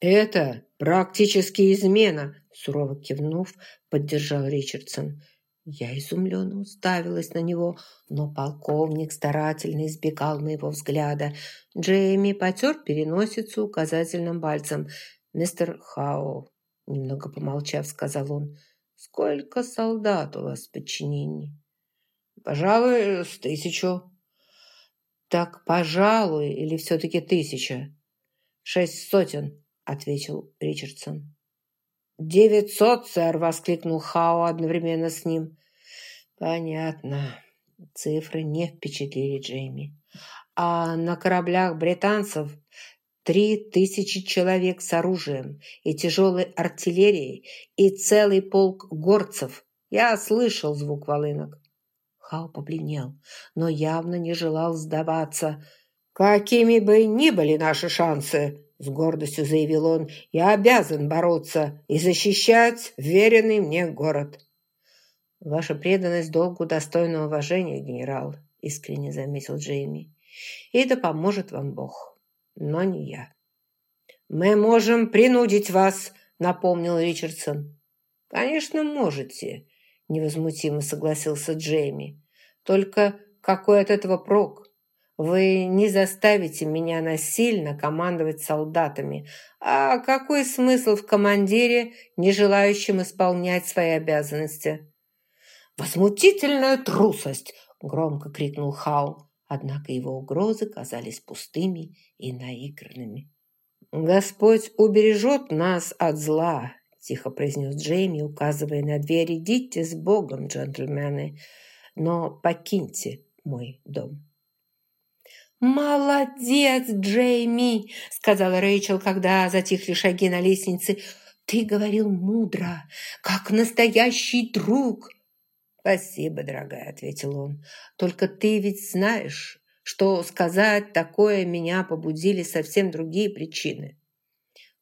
«Это практически измена», – сурово кивнув, поддержал Ричардсон. Я изумленно уставилась на него, но полковник старательно избегал моего взгляда. Джейми потер переносицу указательным пальцем. «Мистер Хау», – немного помолчав, сказал он, – «сколько солдат у вас в подчинении?» «Пожалуй, с тысячу». «Так, пожалуй, или все-таки тысяча?» «Шесть сотен», – ответил Ричардсон. «Девятьсот, сэр!» – воскликнул Хао одновременно с ним. «Понятно». Цифры не впечатлили Джейми. «А на кораблях британцев три тысячи человек с оружием и тяжелой артиллерией и целый полк горцев. Я слышал звук волынок». Хао побледнел, но явно не желал сдаваться. «Какими бы ни были наши шансы, с гордостью заявил он, «Я обязан бороться и защищать веренный мне город». «Ваша преданность долгу достойна уважения, генерал», — искренне заметил Джейми. «И да поможет вам Бог, но не я». «Мы можем принудить вас», — напомнил Ричардсон. «Конечно, можете», — невозмутимо согласился Джейми. «Только какой от этого прок? Вы не заставите меня насильно командовать солдатами. А какой смысл в командире, не желающем исполнять свои обязанности? «Возмутительная трусость!» – громко крикнул Хау. Однако его угрозы казались пустыми и наигранными. «Господь убережет нас от зла», – тихо произнес Джейми, указывая на дверь. «Идите с Богом, джентльмены, но покиньте мой дом». «Молодец, Джейми!» – сказала Рэйчел, когда затихли шаги на лестнице. «Ты говорил мудро, как настоящий друг!» «Спасибо, дорогая», – ответил он. «Только ты ведь знаешь, что сказать такое меня побудили совсем другие причины».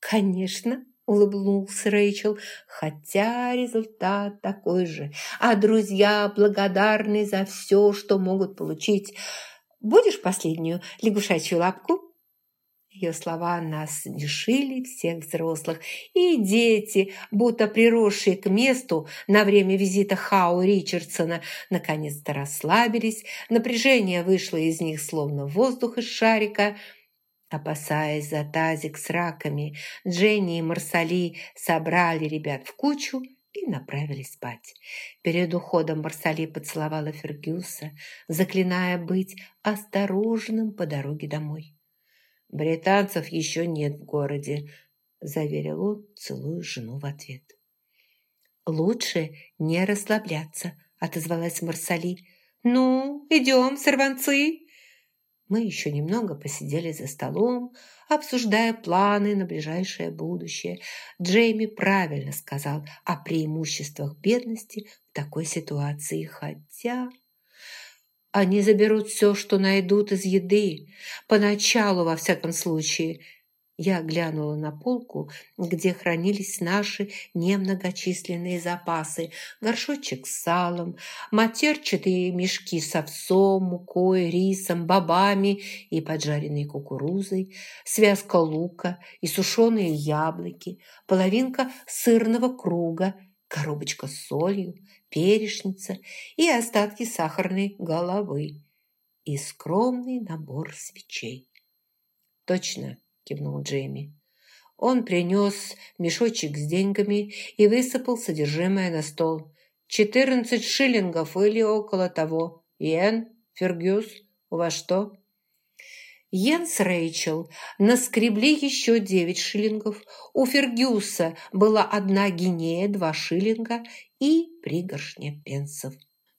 «Конечно», – улыбнулся Рэйчел, «хотя результат такой же, а друзья благодарны за все, что могут получить». Будешь последнюю лягушачью лапку?» Ее слова нас лишили всех взрослых, и дети, будто приросшие к месту на время визита Хау Ричардсона, наконец-то расслабились, напряжение вышло из них словно воздух из шарика. Опасаясь за тазик с раками, Дженни и Марсали собрали ребят в кучу и направились спать. Перед уходом Марсали поцеловала Фергюса, заклиная быть осторожным по дороге домой. «Британцев еще нет в городе», – заверил он, целуя жену в ответ. «Лучше не расслабляться», – отозвалась Марсали. «Ну, идем, сорванцы!» Мы еще немного посидели за столом, обсуждая планы на ближайшее будущее. Джейми правильно сказал о преимуществах бедности в такой ситуации, хотя... Они заберут все, что найдут из еды, поначалу, во всяком случае, я глянула на полку, где хранились наши немногочисленные запасы. Горшочек с салом, матерчатые мешки с овсом, мукой, рисом, бобами и поджаренной кукурузой, связка лука и сушеные яблоки, половинка сырного круга, коробочка с солью, перешница и остатки сахарной головы и скромный набор свечей. Точно, кивнул Джейми. Он принес мешочек с деньгами и высыпал содержимое на стол. «Четырнадцать шиллингов или около того. Йен, Фергюс, у вас что?» Йен с Рэйчел наскребли еще девять шиллингов. У Фергюса была одна гинея, два шиллинга и пригоршня пенсов.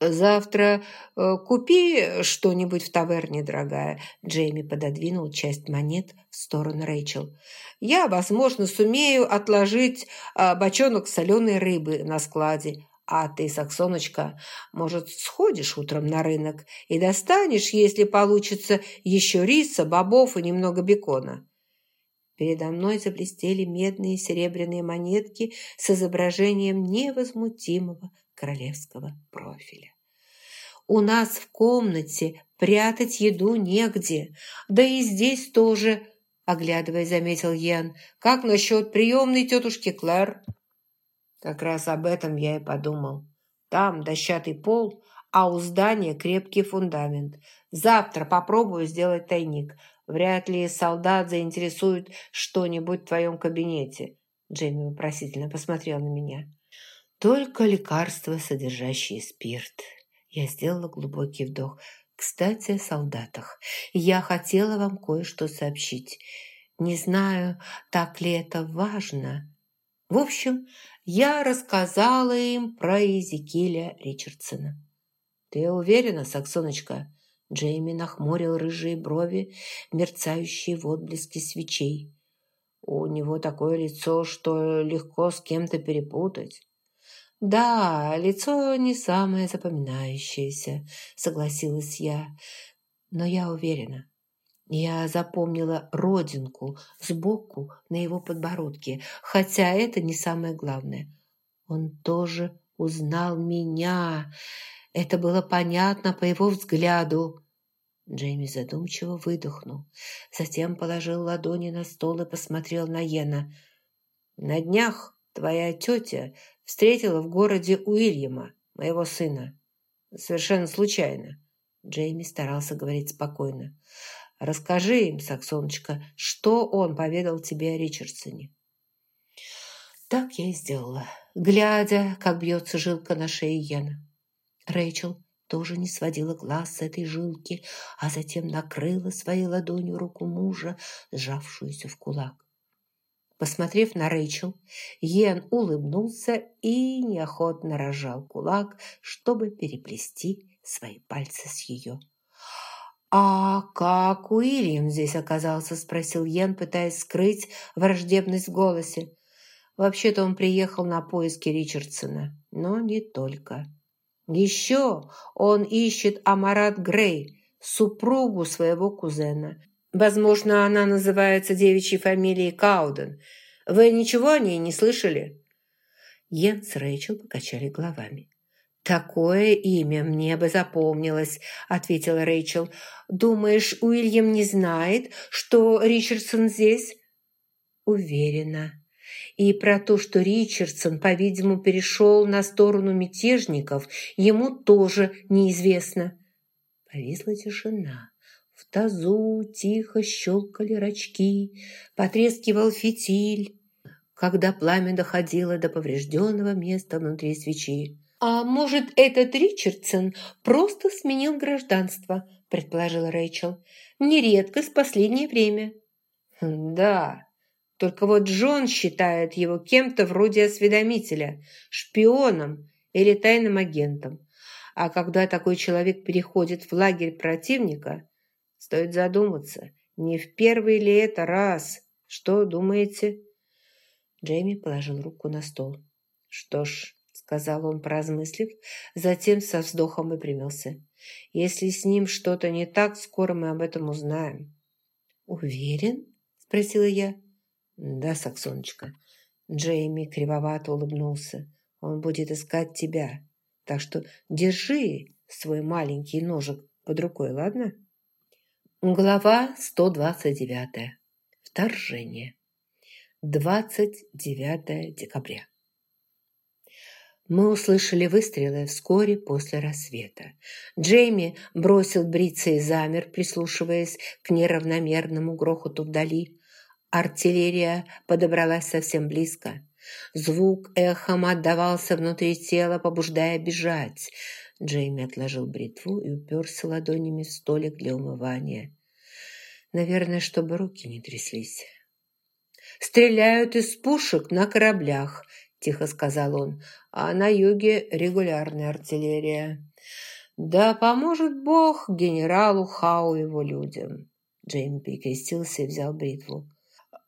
«Завтра э, купи что-нибудь в таверне, дорогая». Джейми пододвинул часть монет в сторону Рэйчел. «Я, возможно, сумею отложить э, бочонок соленой рыбы на складе. А ты, Саксоночка, может, сходишь утром на рынок и достанешь, если получится, еще риса, бобов и немного бекона?» Передо мной заблестели медные и серебряные монетки с изображением невозмутимого королевского профиля. У нас в комнате прятать еду негде, да и здесь тоже. оглядывая, заметил Йен. «Как насчет приемной тетушки Клэр?» Как раз об этом я и подумал. Там дощатый пол, а у здания крепкий фундамент. Завтра попробую сделать тайник. Вряд ли солдат заинтересует что-нибудь в твоем кабинете. Джейми вопросительно посмотрел на меня. Только лекарства, содержащие спирт. Я сделала глубокий вдох. Кстати, о солдатах. Я хотела вам кое-что сообщить. Не знаю, так ли это важно. В общем, я рассказала им про Эзекиля Ричардсона. «Ты уверена, Саксоночка?» Джейми нахмурил рыжие брови, мерцающие в отблеске свечей. «У него такое лицо, что легко с кем-то перепутать». «Да, лицо не самое запоминающееся», — согласилась я. «Но я уверена, я запомнила родинку сбоку на его подбородке, хотя это не самое главное. Он тоже узнал меня. Это было понятно по его взгляду. Джейми задумчиво выдохнул. Затем положил ладони на стол и посмотрел на Йена. «На днях твоя тетя встретила в городе Уильяма, моего сына. Совершенно случайно». Джейми старался говорить спокойно. Расскажи им, Саксоночка, что он поведал тебе о Ричардсоне». Так я и сделала, глядя, как бьется жилка на шее Йена. Рэйчел тоже не сводила глаз с этой жилки, а затем накрыла своей ладонью руку мужа, сжавшуюся в кулак. Посмотрев на Рэйчел, Йен улыбнулся и неохотно разжал кулак, чтобы переплести свои пальцы с ее. «А как Уильям здесь оказался?» – спросил Йен, пытаясь скрыть враждебность в голосе. Вообще-то он приехал на поиски Ричардсона, но не только. Еще он ищет Амарат Грей, супругу своего кузена. Возможно, она называется девичьей фамилией Кауден. Вы ничего о ней не слышали?» Йен с Рэйчел покачали головами. «Такое имя мне бы запомнилось», – ответила Рэйчел. «Думаешь, Уильям не знает, что Ричардсон здесь?» «Уверена. И про то, что Ричардсон, по-видимому, перешел на сторону мятежников, ему тоже неизвестно». Повисла тишина. В тазу тихо щелкали рачки, потрескивал фитиль, когда пламя доходило до поврежденного места внутри свечи. «А может, этот Ричардсон просто сменил гражданство?» – предположила Рэйчел. «Нередкость в последнее время». «Да, только вот Джон считает его кем-то вроде осведомителя, шпионом или тайным агентом. А когда такой человек переходит в лагерь противника, стоит задуматься, не в первый ли это раз. Что думаете?» Джейми положил руку на стол. «Что ж, сказал он, поразмыслив, затем со вздохом выпрямился. «Если с ним что-то не так, скоро мы об этом узнаем». «Уверен?» – спросила я. «Да, Саксоночка». Джейми кривовато улыбнулся. «Он будет искать тебя. Так что держи свой маленький ножик под рукой, ладно?» Глава 129. Вторжение. 29 декабря. Мы услышали выстрелы вскоре после рассвета. Джейми бросил бриться и замер, прислушиваясь к неравномерному грохоту вдали. Артиллерия подобралась совсем близко. Звук эхом отдавался внутри тела, побуждая бежать. Джейми отложил бритву и уперся ладонями в столик для умывания. Наверное, чтобы руки не тряслись. «Стреляют из пушек на кораблях», – тихо сказал он, – «а на юге регулярная артиллерия». «Да поможет Бог генералу Хау и его людям». Джейми перекрестился и взял бритву.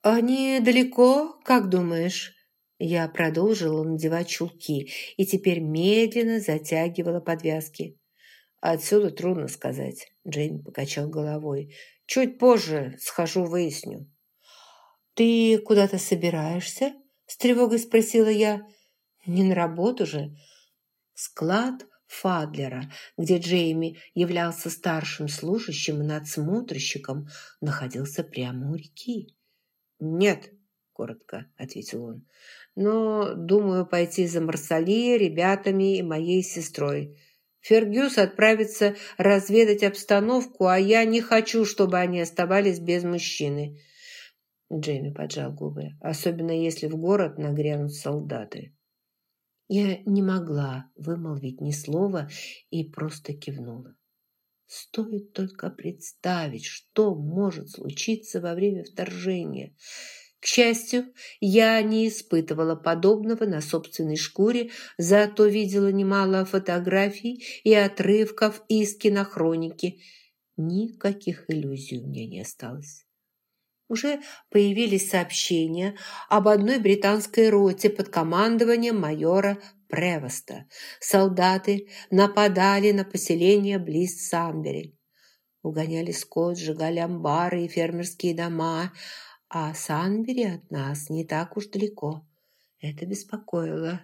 «Они далеко, как думаешь?» Я продолжила надевать чулки и теперь медленно затягивала подвязки. «Отсюда трудно сказать», – Джейми покачал головой. «Чуть позже схожу, выясню». «Ты куда-то собираешься?» С тревогой спросила я. «Не на работу же?» Склад Фадлера, где Джейми являлся старшим служащим и надсмотрщиком, находился прямо у реки. «Нет», – коротко ответил он, – «но думаю пойти за Марсали, ребятами и моей сестрой. Фергюс отправится разведать обстановку, а я не хочу, чтобы они оставались без мужчины». Джейми поджал губы, особенно если в город нагрянут солдаты. Я не могла вымолвить ни слова и просто кивнула. Стоит только представить, что может случиться во время вторжения. К счастью, я не испытывала подобного на собственной шкуре, зато видела немало фотографий и отрывков из кинохроники. Никаких иллюзий у меня не осталось уже появились сообщения об одной британской роте под командованием майора Превоста. Солдаты нападали на поселение близ Самбери. Угоняли скот, сжигали амбары и фермерские дома, а Санбери от нас не так уж далеко. Это беспокоило.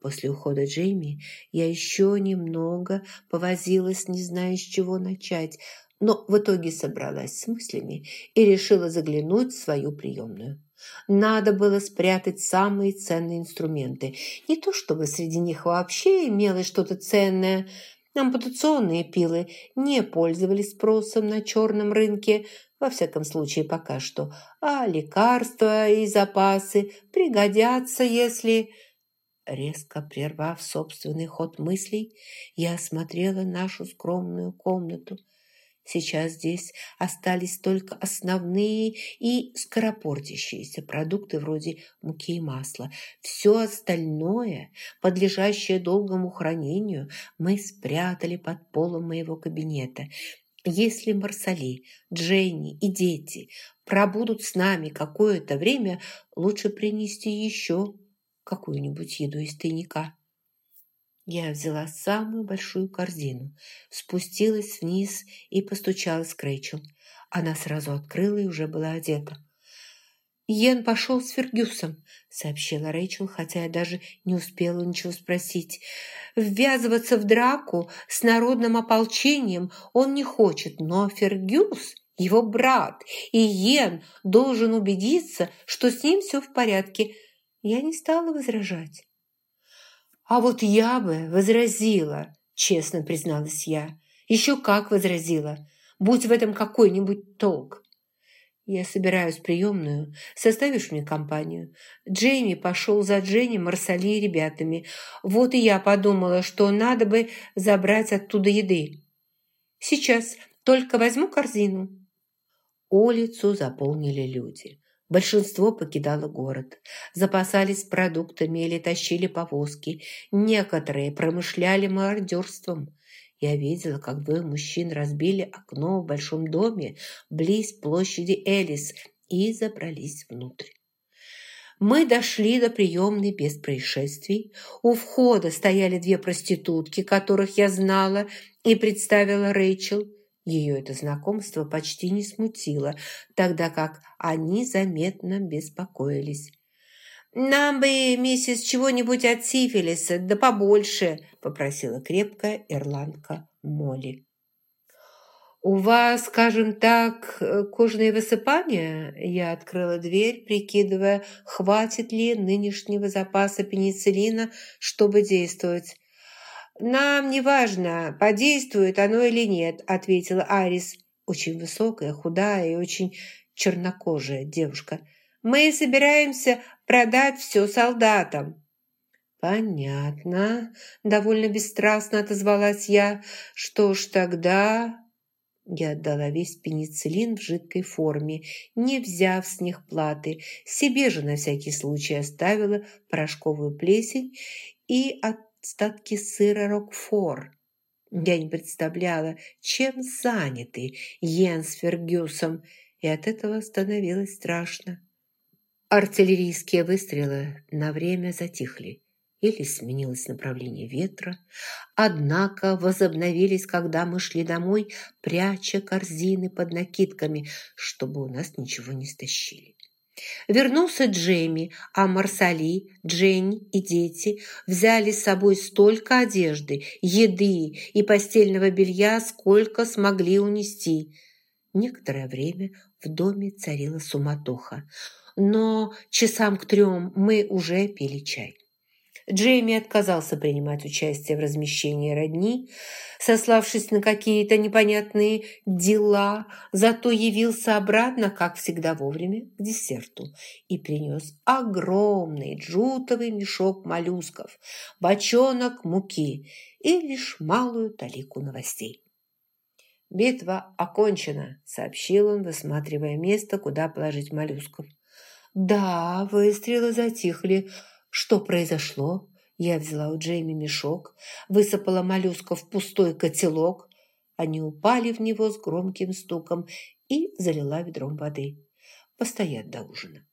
После ухода Джейми я еще немного повозилась, не зная, с чего начать – но в итоге собралась с мыслями и решила заглянуть в свою приемную. Надо было спрятать самые ценные инструменты. Не то чтобы среди них вообще имелось что-то ценное. Ампутационные пилы не пользовались спросом на черном рынке, во всяком случае пока что, а лекарства и запасы пригодятся, если... Резко прервав собственный ход мыслей, я осмотрела нашу скромную комнату – Сейчас здесь остались только основные и скоропортящиеся продукты вроде муки и масла. Все остальное, подлежащее долгому хранению, мы спрятали под полом моего кабинета. Если Марсали, Дженни и дети пробудут с нами какое-то время, лучше принести еще какую-нибудь еду из тайника. Я взяла самую большую корзину, спустилась вниз и постучалась к Рэйчел. Она сразу открыла и уже была одета. «Йен пошел с Фергюсом», — сообщила Рэйчел, хотя я даже не успела ничего спросить. «Ввязываться в драку с народным ополчением он не хочет, но Фергюс, его брат, и Йен должен убедиться, что с ним все в порядке». Я не стала возражать. «А вот я бы возразила», – честно призналась я. «Еще как возразила. Будь в этом какой-нибудь толк». «Я собираюсь в приемную. Составишь мне компанию?» Джейми пошел за Дженни, Марсали и ребятами. Вот и я подумала, что надо бы забрать оттуда еды. «Сейчас. Только возьму корзину». Улицу заполнили люди. Большинство покидало город, запасались продуктами или тащили повозки. Некоторые промышляли мародерством. Я видела, как двое мужчин разбили окно в большом доме близ площади Элис и забрались внутрь. Мы дошли до приемной без происшествий. У входа стояли две проститутки, которых я знала и представила Рэйчел – ее это знакомство почти не смутило, тогда как они заметно беспокоились. «Нам бы, миссис, чего-нибудь от сифилиса, да побольше», – попросила крепкая ирландка Молли. «У вас, скажем так, кожные высыпания?» Я открыла дверь, прикидывая, хватит ли нынешнего запаса пенициллина, чтобы действовать. «Нам не важно, подействует оно или нет», – ответила Арис, очень высокая, худая и очень чернокожая девушка. «Мы собираемся продать все солдатам». «Понятно», – довольно бесстрастно отозвалась я. «Что ж тогда...» Я отдала весь пенициллин в жидкой форме, не взяв с них платы. Себе же на всякий случай оставила порошковую плесень и остатки сыра Рокфор. Я не представляла, чем заняты Йен с Фергюсом, и от этого становилось страшно. Артиллерийские выстрелы на время затихли или сменилось направление ветра, однако возобновились, когда мы шли домой, пряча корзины под накидками, чтобы у нас ничего не стащили. Вернулся Джейми, а Марсали, Дженни и дети взяли с собой столько одежды, еды и постельного белья, сколько смогли унести. Некоторое время в доме царила суматоха, но часам к трем мы уже пили чай. Джейми отказался принимать участие в размещении родни, сославшись на какие-то непонятные дела, зато явился обратно, как всегда вовремя, к десерту и принес огромный джутовый мешок моллюсков, бочонок муки и лишь малую талику новостей. «Битва окончена», – сообщил он, высматривая место, куда положить моллюсков. «Да, выстрелы затихли», что произошло? Я взяла у Джейми мешок, высыпала моллюсков в пустой котелок. Они упали в него с громким стуком и залила ведром воды. Постоят до ужина.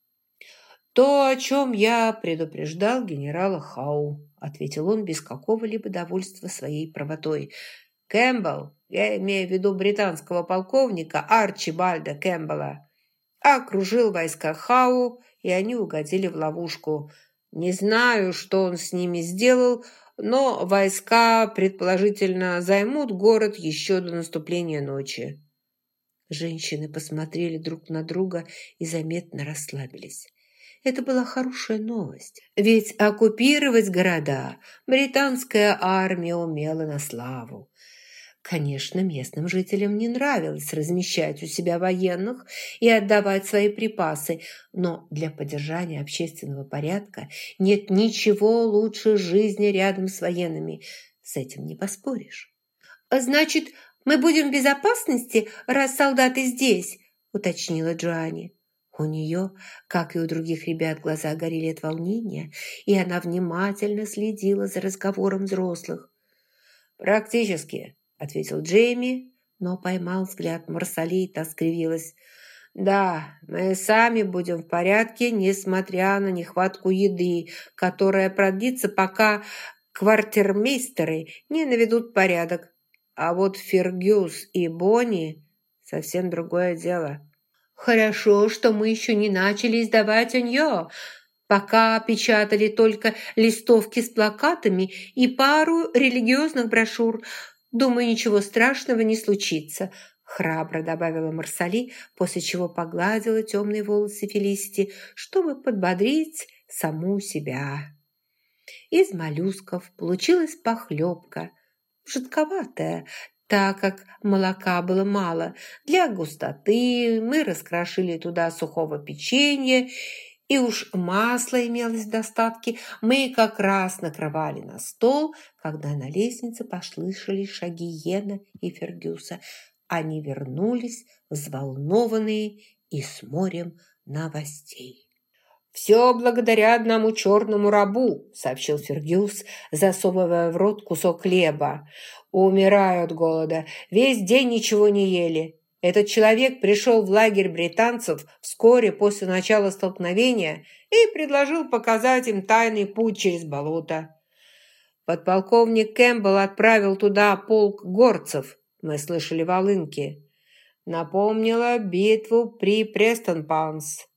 «То, о чем я предупреждал генерала Хау», ответил он без какого-либо довольства своей правотой. «Кэмпбелл, я имею в виду британского полковника Арчибальда Кэмпбелла, окружил войска Хау, и они угодили в ловушку – не знаю, что он с ними сделал, но войска, предположительно, займут город еще до наступления ночи». Женщины посмотрели друг на друга и заметно расслабились. Это была хорошая новость, ведь оккупировать города британская армия умела на славу. Конечно, местным жителям не нравилось размещать у себя военных и отдавать свои припасы, но для поддержания общественного порядка нет ничего лучше жизни рядом с военными. С этим не поспоришь. «Значит, мы будем в безопасности, раз солдаты здесь?» – уточнила Джоанни. У нее, как и у других ребят, глаза горели от волнения, и она внимательно следила за разговором взрослых. «Практически», ответил Джейми, но поймал взгляд Марсали и та скривилась. «Да, мы сами будем в порядке, несмотря на нехватку еды, которая продлится, пока квартирмейстеры не наведут порядок. А вот Фергюс и Бонни – совсем другое дело». «Хорошо, что мы еще не начали издавать нее. Пока печатали только листовки с плакатами и пару религиозных брошюр – «Думаю, ничего страшного не случится», – храбро добавила Марсали, после чего погладила темные волосы Фелисити, чтобы подбодрить саму себя. Из моллюсков получилась похлебка, жидковатая, так как молока было мало. Для густоты мы раскрошили туда сухого печенья и уж масло имелось в достатке, мы как раз накрывали на стол, когда на лестнице послышали шаги Йена и Фергюса. Они вернулись, взволнованные и с морем новостей. «Все благодаря одному черному рабу», — сообщил Фергюс, засовывая в рот кусок хлеба. «Умираю от голода. Весь день ничего не ели. Этот человек пришел в лагерь британцев вскоре после начала столкновения и предложил показать им тайный путь через болото. Подполковник Кэмпбелл отправил туда полк горцев, мы слышали волынки. Напомнила битву при Престон-Паунс.